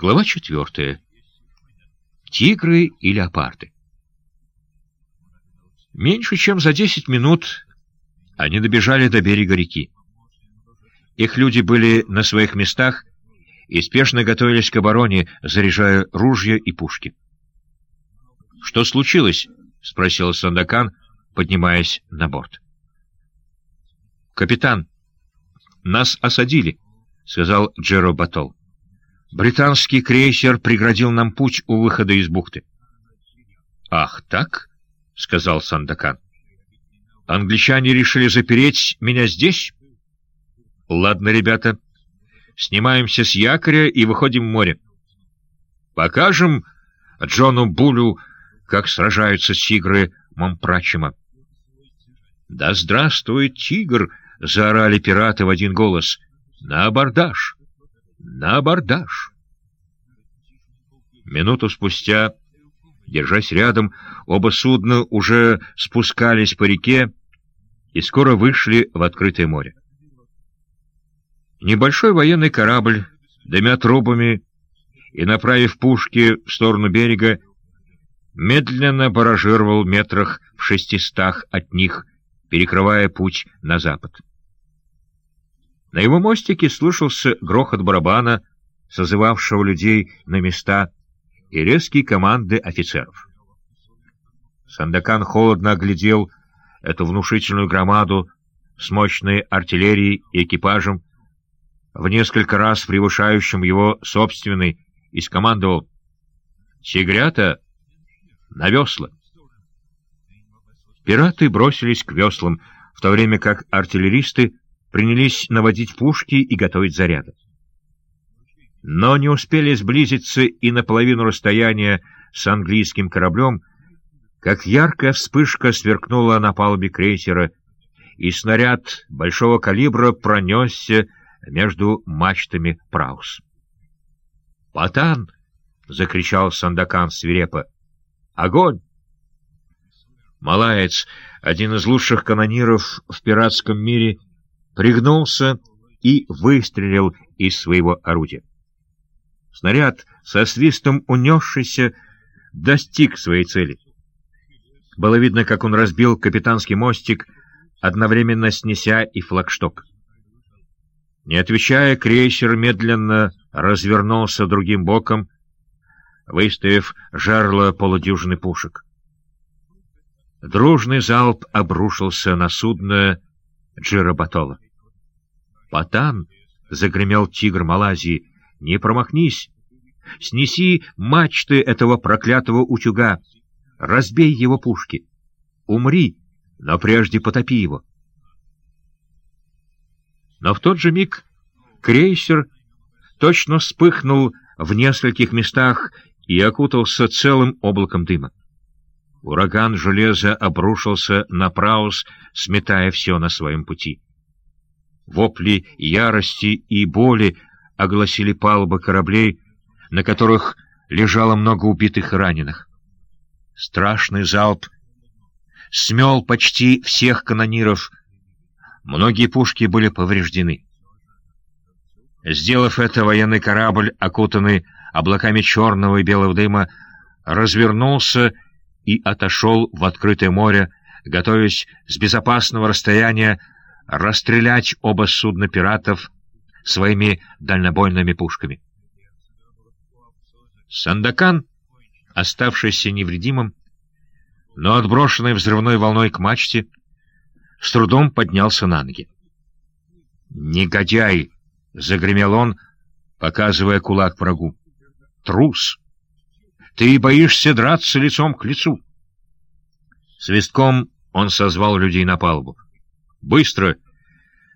Глава четвертая. Тигры и леопарды. Меньше чем за десять минут они добежали до берега реки. Их люди были на своих местах и спешно готовились к обороне, заряжая ружья и пушки. — Что случилось? — спросил Сандакан, поднимаясь на борт. — Капитан, нас осадили, — сказал Джеро Батол. Британский крейсер преградил нам путь у выхода из бухты. — Ах, так? — сказал Сандакан. — Англичане решили запереть меня здесь? — Ладно, ребята, снимаемся с якоря и выходим в море. Покажем Джону Булю, как сражаются тигры Мампрачема. — Да здравствует тигр! — заорали пираты в один голос. — На абордаж! — на абордаж. Минуту спустя, держась рядом, оба судна уже спускались по реке и скоро вышли в открытое море. Небольшой военный корабль, дымя трубами и направив пушки в сторону берега, медленно баражировал метрах в шестистах от них, перекрывая путь на запад. На его мостике слышался грохот барабана, созывавшего людей на места, и резкие команды офицеров. Сандакан холодно оглядел эту внушительную громаду с мощной артиллерией и экипажем, в несколько раз превышающим его собственный, и скомандовал «Тигрята! На весла!» Пираты бросились к веслам, в то время как артиллеристы принялись наводить пушки и готовить заряды. Но не успели сблизиться и наполовину расстояния с английским кораблем, как яркая вспышка сверкнула на палубе крейсера, и снаряд большого калибра пронесся между мачтами Праус. «Потан!» — закричал Сандакан свирепо. «Огонь!» Малаец, один из лучших канониров в пиратском мире, — пригнулся и выстрелил из своего орудия. Снаряд, со свистом унесшийся, достиг своей цели. Было видно, как он разбил капитанский мостик, одновременно снеся и флагшток. Не отвечая, крейсер медленно развернулся другим боком, выставив жерло полудюжины пушек. Дружный залп обрушился на судно Джиробатола. «Патан!» — загремел тигр Малайзии. «Не промахнись! Снеси мачты этого проклятого утюга! Разбей его пушки! Умри, но прежде потопи его!» Но в тот же миг крейсер точно вспыхнул в нескольких местах и окутался целым облаком дыма. Ураган железа обрушился на Праус, сметая все на своем пути. Вопли ярости и боли огласили палубы кораблей, на которых лежало много убитых и раненых. Страшный залп смел почти всех канониров. Многие пушки были повреждены. Сделав это, военный корабль, окутанный облаками черного и белого дыма, развернулся и отошел в открытое море, готовясь с безопасного расстояния расстрелять оба судна пиратов своими дальнобойными пушками. Сандакан, оставшийся невредимым, но отброшенный взрывной волной к мачте, с трудом поднялся на ноги. «Негодяй!» — загремел он, показывая кулак врагу. «Трус! Ты боишься драться лицом к лицу!» Свистком он созвал людей на палубу. «Быстро!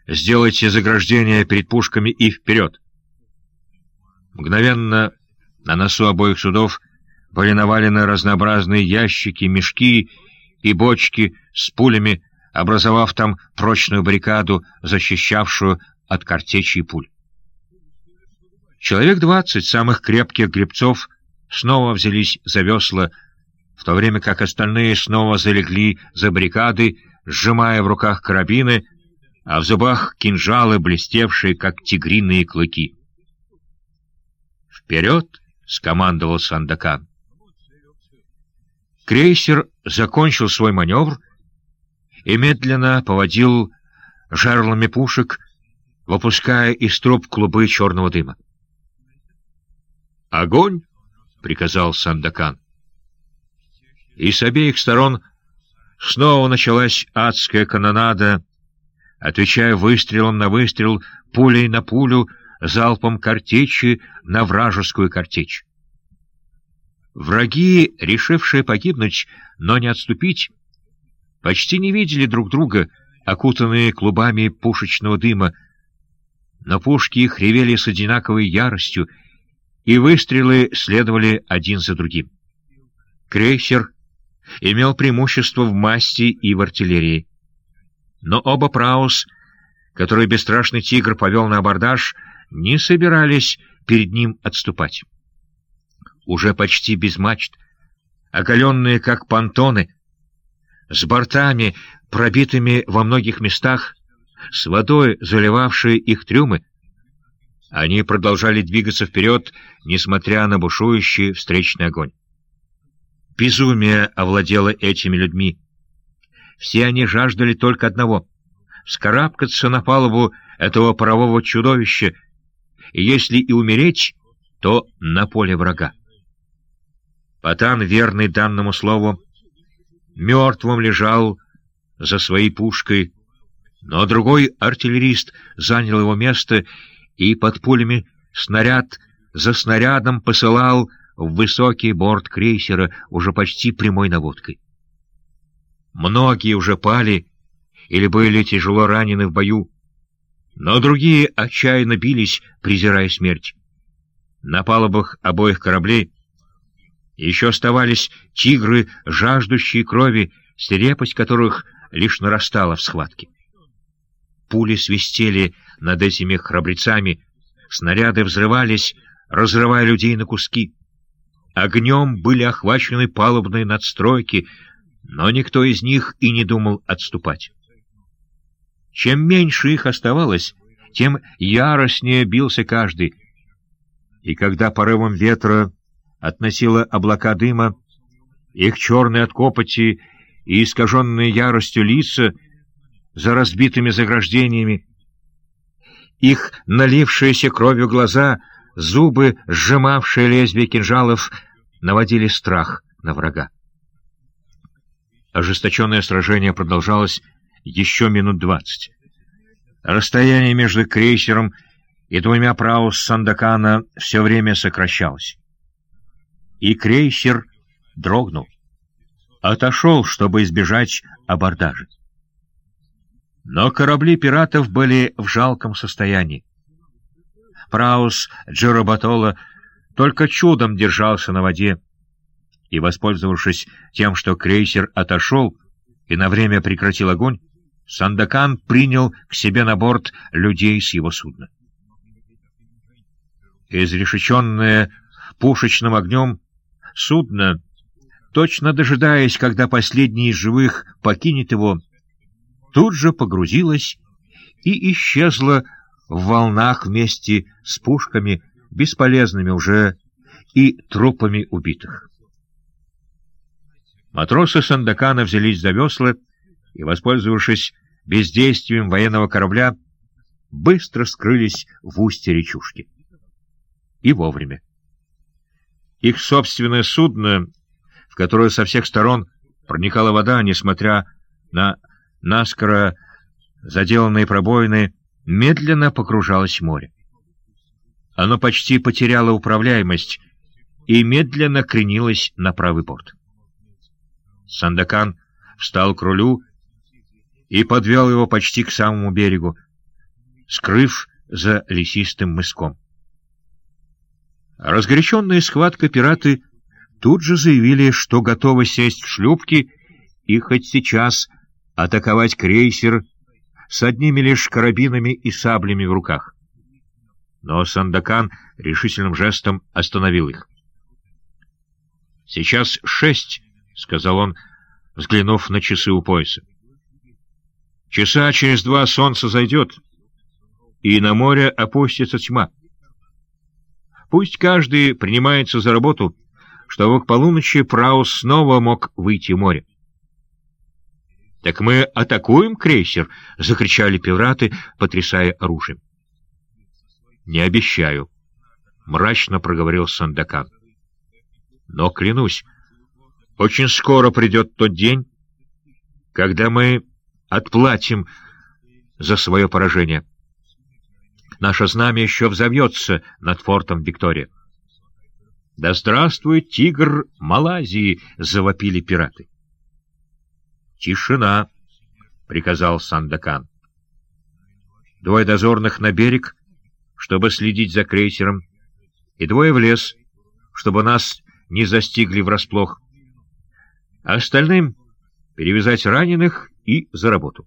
Сделайте заграждение перед пушками и вперед!» Мгновенно на носу обоих судов были навалены разнообразные ящики, мешки и бочки с пулями, образовав там прочную баррикаду, защищавшую от картечи и пуль. Человек двадцать самых крепких гребцов снова взялись за весла, в то время как остальные снова залегли за баррикады, сжимая в руках карабины, а в зубах кинжалы, блестевшие, как тигриные клыки. «Вперед!» — скомандовал Сандакан. Крейсер закончил свой маневр и медленно поводил жерлами пушек, выпуская из труб клубы черного дыма. «Огонь!» — приказал Сандакан. И с обеих сторон снова началась адская канонада, отвечая выстрелом на выстрел, пулей на пулю, залпом картечи на вражескую картечь. Враги, решившие погибнуть, но не отступить, почти не видели друг друга, окутанные клубами пушечного дыма, но пушки их ревели с одинаковой яростью, и выстрелы следовали один за другим. Крейсер имел преимущество в масти и в артиллерии. Но оба Праус, который бесстрашный тигр повел на абордаж, не собирались перед ним отступать. Уже почти без мачт, оголенные как понтоны, с бортами, пробитыми во многих местах, с водой, заливавшей их трюмы, они продолжали двигаться вперед, несмотря на бушующий встречный огонь. Безумие овладело этими людьми. Все они жаждали только одного — вскарабкаться на палубу этого парового чудовища, и если и умереть, то на поле врага. Потан, верный данному слову, мертвым лежал за своей пушкой, но другой артиллерист занял его место и под пулями снаряд за снарядом посылал в высокий борт крейсера уже почти прямой наводкой. Многие уже пали или были тяжело ранены в бою, но другие отчаянно бились, презирая смерть. На палубах обоих кораблей еще оставались тигры, жаждущие крови, свирепость которых лишь нарастала в схватке. Пули свистели над этими храбрецами, снаряды взрывались, разрывая людей на куски. Огнем были охвачены палубные надстройки, но никто из них и не думал отступать. Чем меньше их оставалось, тем яростнее бился каждый. И когда порывом ветра относило облака дыма, их черные от копоти и искаженные яростью лица за разбитыми заграждениями, их налившиеся кровью глаза — Зубы, сжимавшие лезвие кинжалов, наводили страх на врага. Ожесточенное сражение продолжалось еще минут двадцать. Расстояние между крейсером и двумя праус Сандакана все время сокращалось. И крейсер дрогнул, отошел, чтобы избежать абордажа. Но корабли пиратов были в жалком состоянии. Праус Джеробатола только чудом держался на воде, и, воспользовавшись тем, что крейсер отошел и на время прекратил огонь, Сандакан принял к себе на борт людей с его судна. Изрешеченное пушечным огнем, судно, точно дожидаясь, когда последний из живых покинет его, тут же погрузилось и исчезло в волнах вместе с пушками, бесполезными уже, и трупами убитых. Матросы Сандакана взялись за весла и, воспользовавшись бездействием военного корабля, быстро скрылись в устье речушки. И вовремя. Их собственное судно, в которое со всех сторон проникала вода, несмотря на наскоро заделанные пробоины, медленно погружалось в море. Оно почти потеряло управляемость и медленно кренилось на правый борт. Сандакан встал к рулю и подвел его почти к самому берегу, скрыв за лесистым мыском. Разгоряченные схваткой пираты тут же заявили, что готовы сесть в шлюпки и хоть сейчас атаковать крейсер с одними лишь карабинами и саблями в руках. Но Сандакан решительным жестом остановил их. «Сейчас шесть», — сказал он, взглянув на часы у пояса. «Часа через два солнце зайдет, и на море опустится тьма. Пусть каждый принимается за работу, чтобы к полуночи Праус снова мог выйти в море. «Так мы атакуем крейсер!» — закричали пираты, потрясая оружием. «Не обещаю», — мрачно проговорил Сандакан. «Но, клянусь, очень скоро придет тот день, когда мы отплатим за свое поражение. Наше знамя еще взовьется над фортом Виктория. «Да здравствует тигр Малайзии!» — завопили пираты. «Тишина!» — приказал Сандакан. Двое дозорных на берег, чтобы следить за крейсером, и двое в лес, чтобы нас не застигли врасплох. А остальным перевязать раненых и за работу.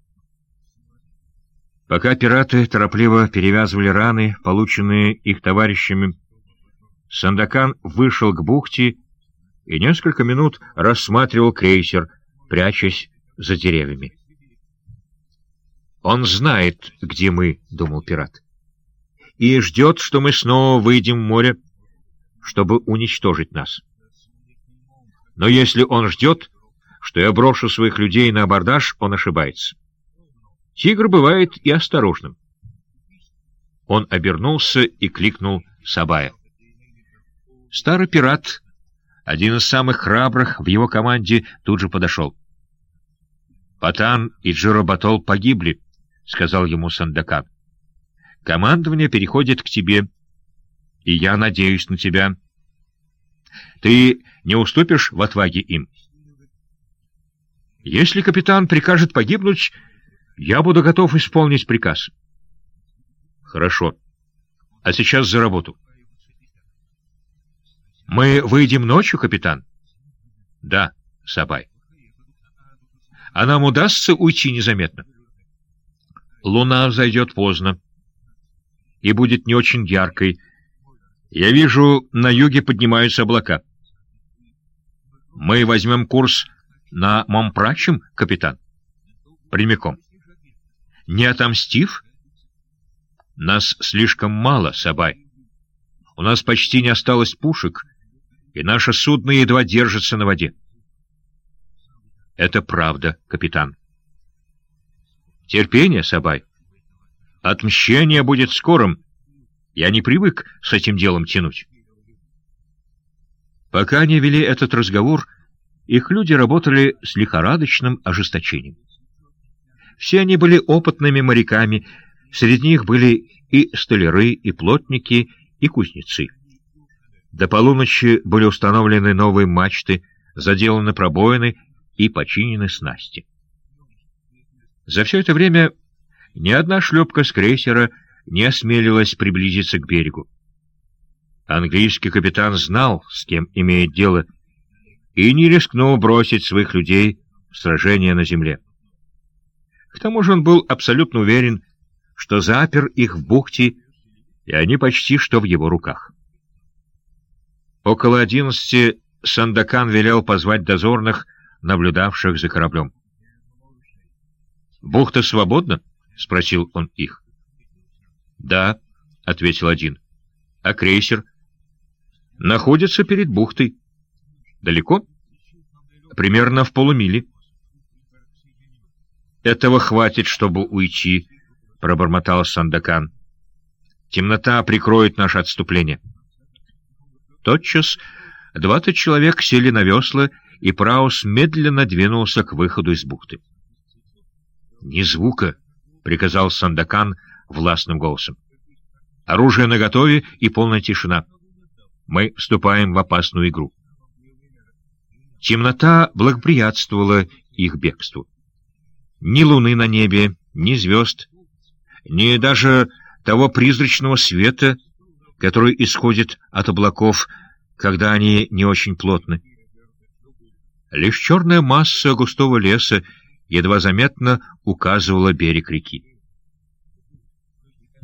Пока пираты торопливо перевязывали раны, полученные их товарищами, Сандакан вышел к бухте и несколько минут рассматривал крейсер, прячась за деревьями. «Он знает, где мы», — думал пират, — «и ждет, что мы снова выйдем в море, чтобы уничтожить нас. Но если он ждет, что я брошу своих людей на абордаж, он ошибается. Тигр бывает и осторожным». Он обернулся и кликнул Сабая. Старый пират, один из самых храбрых в его команде, тут же подошел. «Патан и Джиробатол погибли», — сказал ему Сандакан. «Командование переходит к тебе, и я надеюсь на тебя. Ты не уступишь в отваге им?» «Если капитан прикажет погибнуть, я буду готов исполнить приказ». «Хорошо. А сейчас за работу». «Мы выйдем ночью, капитан?» «Да, Сабай». «А нам удастся уйти незаметно?» «Луна взойдет поздно и будет не очень яркой. Я вижу, на юге поднимаются облака». «Мы возьмем курс на Момпрачем, капитан?» «Прямиком». «Не отомстив?» «Нас слишком мало, Сабай. У нас почти не осталось пушек» и наше судно едва держится на воде. Это правда, капитан. Терпение, Сабай. Отмщение будет скорым. Я не привык с этим делом тянуть. Пока они вели этот разговор, их люди работали с лихорадочным ожесточением. Все они были опытными моряками, среди них были и столяры, и плотники, и кузнецы. До полуночи были установлены новые мачты, заделаны пробоины и починены снасти. За все это время ни одна шлепка с крейсера не осмелилась приблизиться к берегу. Английский капитан знал, с кем имеет дело, и не рискнул бросить своих людей в сражение на земле. К тому же он был абсолютно уверен, что запер их в бухте, и они почти что в его руках. Около одиннадцати Сандакан велел позвать дозорных, наблюдавших за кораблем. «Бухта свободна?» — спросил он их. «Да», — ответил один. «А крейсер?» «Находится перед бухтой». «Далеко?» «Примерно в полумиле». «Этого хватит, чтобы уйти», — пробормотал Сандакан. «Темнота прикроет наше отступление». Тотчас двадцать человек сели на весла, и Праус медленно двинулся к выходу из бухты. «Ни звука!» — приказал Сандакан властным голосом. «Оружие наготове и полная тишина. Мы вступаем в опасную игру». Темнота благоприятствовала их бегству. Ни луны на небе, ни звезд, ни даже того призрачного света, который исходит от облаков, когда они не очень плотны. Лишь черная масса густого леса едва заметно указывала берег реки.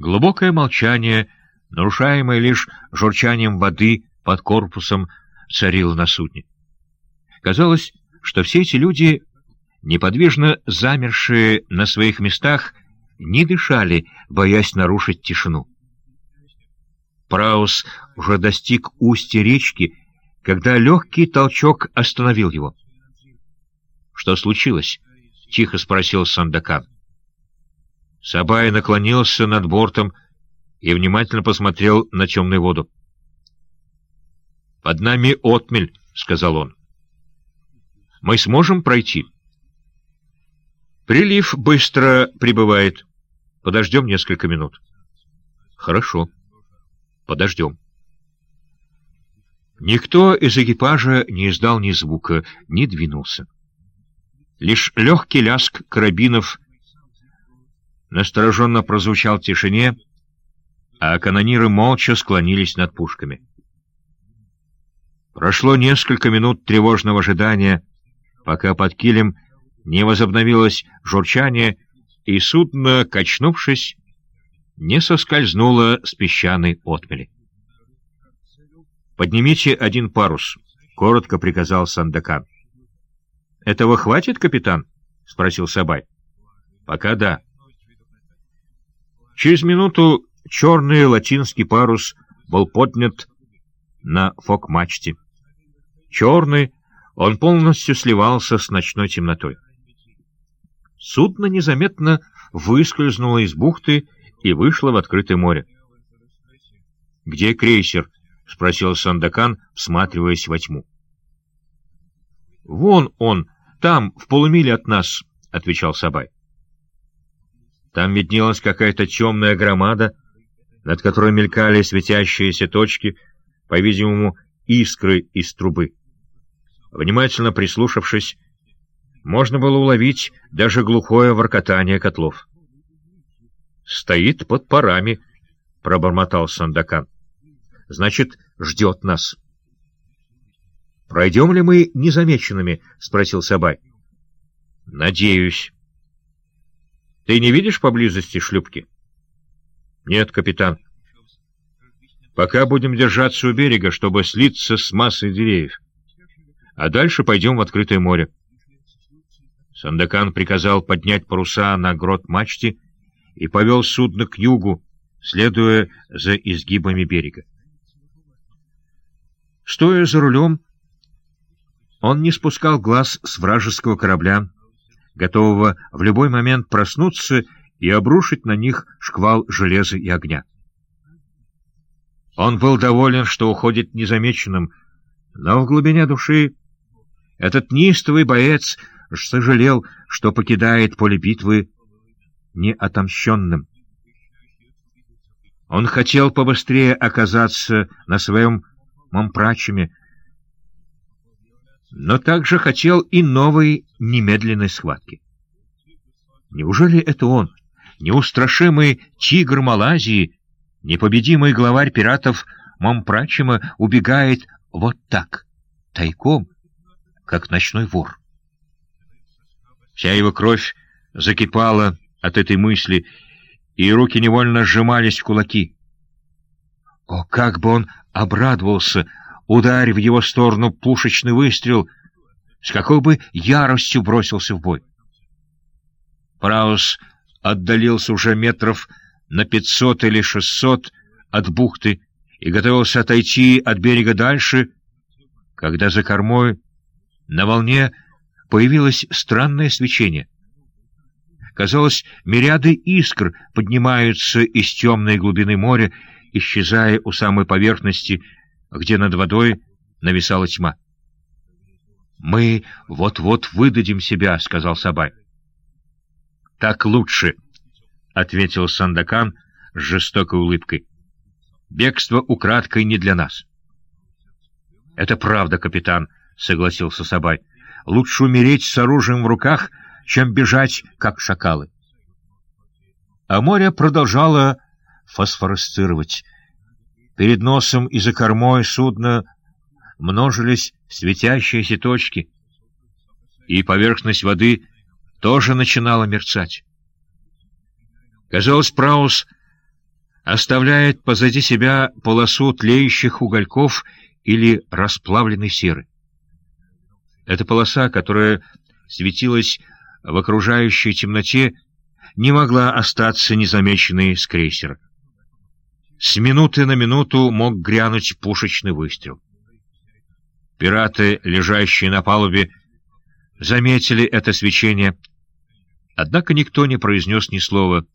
Глубокое молчание, нарушаемое лишь журчанием воды под корпусом, царило на судне. Казалось, что все эти люди, неподвижно замершие на своих местах, не дышали, боясь нарушить тишину. Праус уже достиг устья речки, когда легкий толчок остановил его. «Что случилось?» — тихо спросил Сандакан. Сабай наклонился над бортом и внимательно посмотрел на темную воду. «Под нами отмель», — сказал он. «Мы сможем пройти?» «Прилив быстро прибывает. Подождем несколько минут». «Хорошо. Подождем». Никто из экипажа не издал ни звука, не двинулся. Лишь легкий ляск карабинов настороженно прозвучал в тишине, а канониры молча склонились над пушками. Прошло несколько минут тревожного ожидания, пока под килем не возобновилось журчание, и судно, качнувшись, не соскользнуло с песчаной отмели. «Поднимите один парус», — коротко приказал Сандакан. «Этого хватит, капитан?» — спросил Сабай. «Пока да». Через минуту черный латинский парус был поднят на фок-мачте. Черный, он полностью сливался с ночной темнотой. Судно незаметно выскользнуло из бухты и вышло в открытое море. «Где крейсер?» — спросил Сандакан, всматриваясь во тьму. «Вон он, там, в полумиле от нас», — отвечал Сабай. Там виднелась какая-то темная громада, над которой мелькали светящиеся точки, по-видимому, искры из трубы. Внимательно прислушавшись, можно было уловить даже глухое воркотание котлов. «Стоит под парами», — пробормотал Сандакан. «Значит, ждет нас». «Пройдем ли мы незамеченными?» — спросил Сабай. «Надеюсь». Ты не видишь поблизости шлюпки? Нет, капитан. Пока будем держаться у берега, чтобы слиться с массой деревьев. А дальше пойдем в открытое море. Сандакан приказал поднять паруса на грот мачте и повел судно к югу, следуя за изгибами берега. Стоя за рулем, он не спускал глаз с вражеского корабля, готового в любой момент проснуться и обрушить на них шквал железа и огня. Он был доволен, что уходит незамеченным, но в глубине души этот неистовый боец сожалел, что покидает поле битвы неотомщенным. Он хотел побыстрее оказаться на своем мампрачеме, но также хотел и новой немедленной схватки. Неужели это он, неустрашимый тигр Малайзии, непобедимый главарь пиратов Мампрачима, убегает вот так, тайком, как ночной вор? Вся его кровь закипала от этой мысли, и руки невольно сжимались в кулаки. О, как бы он обрадовался, ударь в его сторону пушечный выстрел, с какой бы яростью бросился в бой. Праус отдалился уже метров на пятьсот или шестьсот от бухты и готовился отойти от берега дальше, когда за кормой на волне появилось странное свечение. Казалось, мириады искр поднимаются из темной глубины моря, исчезая у самой поверхности, где над водой нависала тьма. «Мы вот-вот выдадим себя», — сказал Сабай. «Так лучше», — ответил Сандакан с жестокой улыбкой. «Бегство украдкой не для нас». «Это правда, капитан», — согласился Сабай. «Лучше умереть с оружием в руках, чем бежать, как шакалы». А море продолжало фосфоресцировать. Перед носом и за кормой судна множились светящиеся точки, и поверхность воды тоже начинала мерцать. Казалось, Праус оставляет позади себя полосу тлеющих угольков или расплавленной серы. Эта полоса, которая светилась в окружающей темноте, не могла остаться незамеченной с крейсера. С минуты на минуту мог грянуть пушечный выстрел. Пираты, лежащие на палубе, заметили это свечение, однако никто не произнес ни слова,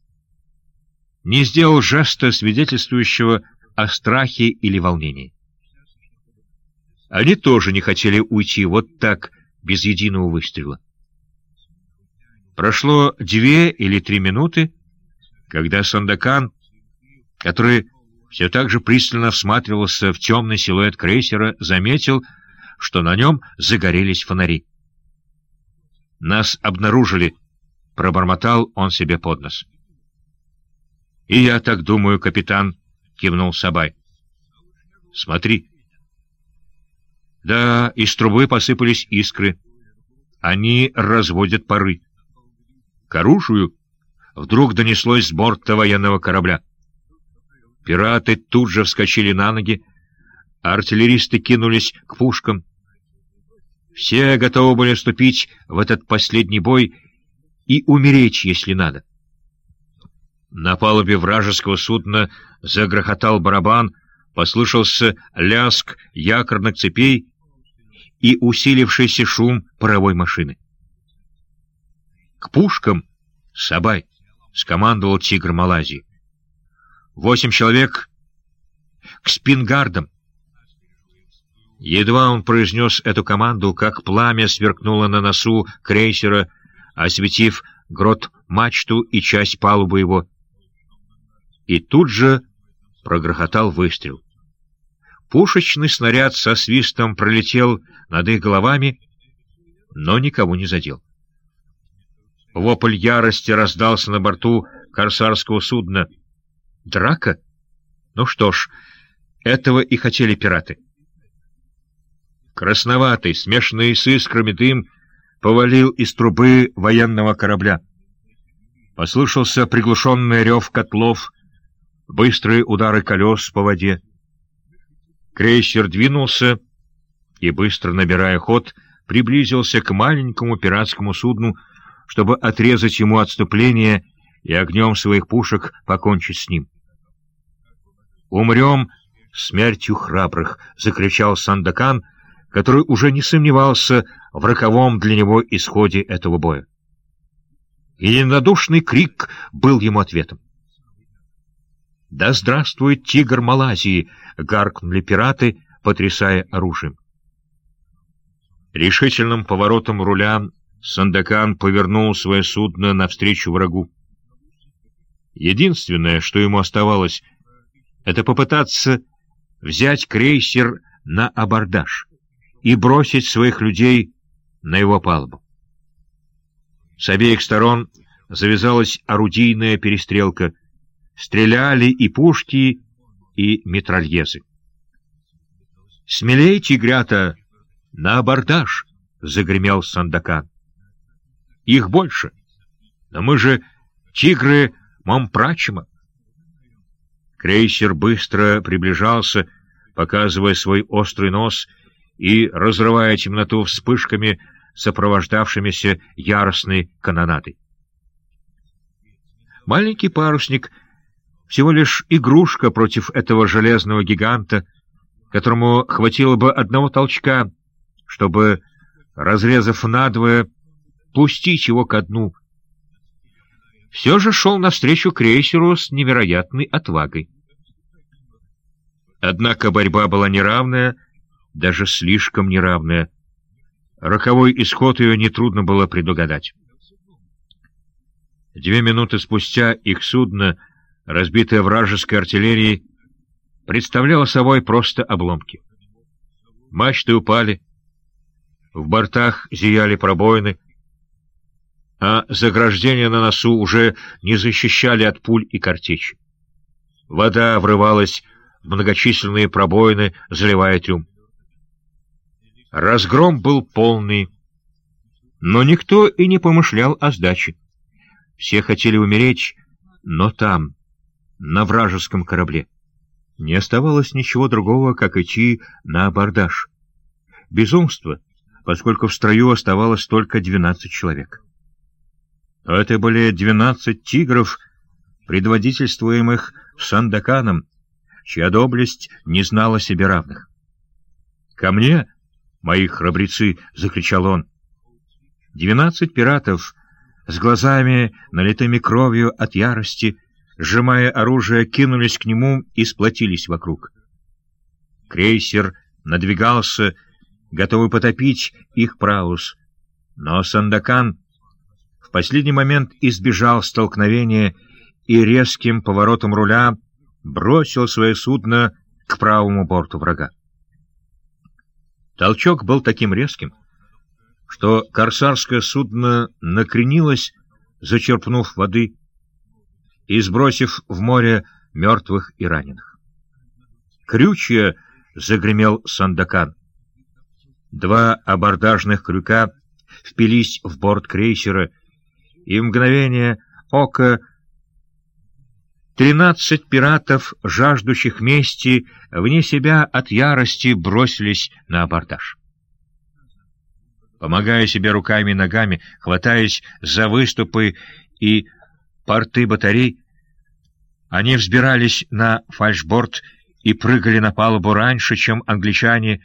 не сделал жеста, свидетельствующего о страхе или волнении. Они тоже не хотели уйти вот так, без единого выстрела. Прошло две или три минуты, когда Сандакан, который все так же пристально всматривался в темный силуэт крейсера, заметил, что на нем загорелись фонари. «Нас обнаружили», — пробормотал он себе под нос. «И я так думаю, капитан», — кивнул Сабай. «Смотри». Да, из трубы посыпались искры. Они разводят пары. К оружию вдруг донеслось с борта военного корабля. Пираты тут же вскочили на ноги, артиллеристы кинулись к пушкам. Все готовы были вступить в этот последний бой и умереть, если надо. На палубе вражеского судна загрохотал барабан, послышался ляск якорных цепей и усилившийся шум паровой машины. «К пушкам! Сабай!» — скомандовал тигр Малайзии. «Восемь человек к спингардам!» Едва он произнес эту команду, как пламя сверкнуло на носу крейсера, осветив грот мачту и часть палубы его. И тут же прогрохотал выстрел. Пушечный снаряд со свистом пролетел над их головами, но никого не задел. Вопль ярости раздался на борту корсарского судна. Драка? Ну что ж, этого и хотели пираты. Красноватый, смешанный с искрами дым, повалил из трубы военного корабля. Послышался приглушенный рев котлов, быстрые удары колес по воде. Крейсер двинулся и, быстро набирая ход, приблизился к маленькому пиратскому судну, чтобы отрезать ему отступление и огнем своих пушек покончить с ним. «Умрем смертью храбрых!» — закричал Сандакан, который уже не сомневался в роковом для него исходе этого боя. Единодушный крик был ему ответом. «Да здравствует тигр Малайзии!» — гаркнули пираты, потрясая оружием. Решительным поворотом руля Сандакан повернул свое судно навстречу врагу. Единственное, что ему оставалось, это попытаться взять крейсер на абордаж и бросить своих людей на его палубу. С обеих сторон завязалась орудийная перестрелка. Стреляли и пушки, и метрольезы. «Смелей, тигрята, на абордаж!» — загремел Сандакан. Их больше. Но мы же тигры Момпрачема. Крейсер быстро приближался, показывая свой острый нос и разрывая темноту вспышками, сопровождавшимися яростной канонадой. Маленький парусник — всего лишь игрушка против этого железного гиганта, которому хватило бы одного толчка, чтобы, разрезав надвое, пустить его ко дну. Все же шел навстречу крейсеру с невероятной отвагой. Однако борьба была неравная, даже слишком неравная. Роковой исход ее нетрудно было предугадать. Две минуты спустя их судно, разбитое вражеской артиллерией, представляло собой просто обломки. Мачты упали, в бортах зияли пробоины, а заграждения на носу уже не защищали от пуль и картечи. Вода врывалась в многочисленные пробоины, заливая трюм. Разгром был полный, но никто и не помышлял о сдаче. Все хотели умереть, но там, на вражеском корабле. Не оставалось ничего другого, как идти на абордаж. Безумство, поскольку в строю оставалось только двенадцать человек. Это были двенадцать тигров, предводительствуемых Сандаканом, чья доблесть не знала себе равных. «Ко мне, мои храбрецы!» — закричал он. Двенадцать пиратов с глазами, налитыми кровью от ярости, сжимая оружие, кинулись к нему и сплотились вокруг. Крейсер надвигался, готовый потопить их праус, но Сандакан в последний момент избежал столкновения и резким поворотом руля бросил свое судно к правому борту врага. Толчок был таким резким, что корсарское судно накренилось, зачерпнув воды и сбросив в море мертвых и раненых. «Крючья!» — загремел Сандакан. Два абордажных крюка впились в борт крейсера, и мгновение ока тринадцать пиратов, жаждущих мести, вне себя от ярости бросились на абордаж. Помогая себе руками и ногами, хватаясь за выступы и порты батарей, они взбирались на фальшборд и прыгали на палубу раньше, чем англичане,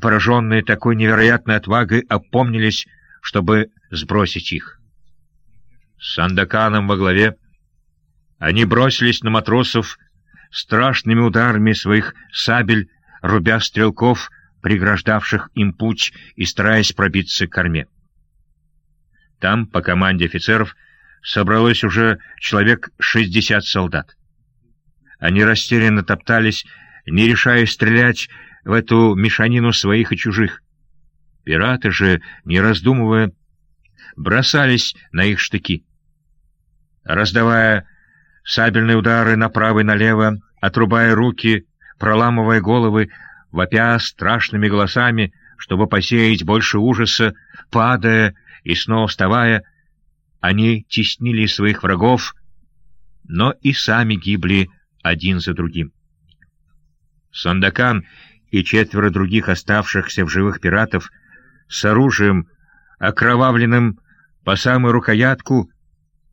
пораженные такой невероятной отвагой, опомнились, чтобы сбросить их. С Сандаканом во главе они бросились на матросов страшными ударами своих сабель, рубя стрелков, преграждавших им путь и стараясь пробиться к корме. Там, по команде офицеров, собралось уже человек шестьдесят солдат. Они растерянно топтались, не решая стрелять в эту мешанину своих и чужих. Пираты же, не раздумывая, бросались на их штыки. Раздавая сабельные удары направо и налево, отрубая руки, проламывая головы, вопя страшными голосами, чтобы посеять больше ужаса, падая и снова вставая, они теснили своих врагов, но и сами гибли один за другим. Сандакан и четверо других оставшихся в живых пиратов с оружием, окровавленным по самую рукоятку,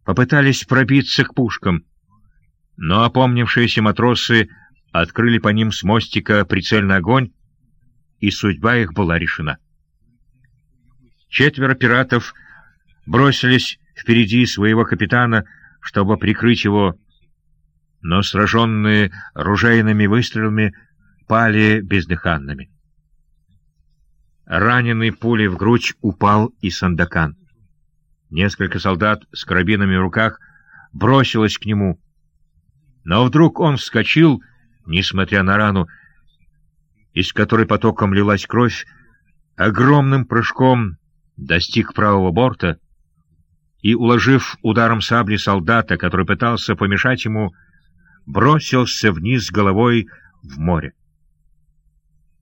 попытались пробиться к пушкам, но опомнившиеся матросы открыли по ним с мостика прицельный огонь, и судьба их была решена. Четверо пиратов бросились впереди своего капитана, чтобы прикрыть его, но сраженные ружейными выстрелами пали бездыханными. Раненый пулей в грудь упал и Сандакан. Несколько солдат с карабинами в руках бросилось к нему, но вдруг он вскочил несмотря на рану, из которой потоком лилась кровь, огромным прыжком достиг правого борта и, уложив ударом сабли солдата, который пытался помешать ему, бросился вниз головой в море.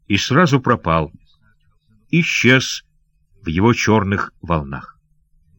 И сразу пропал, исчез в его черных волнах.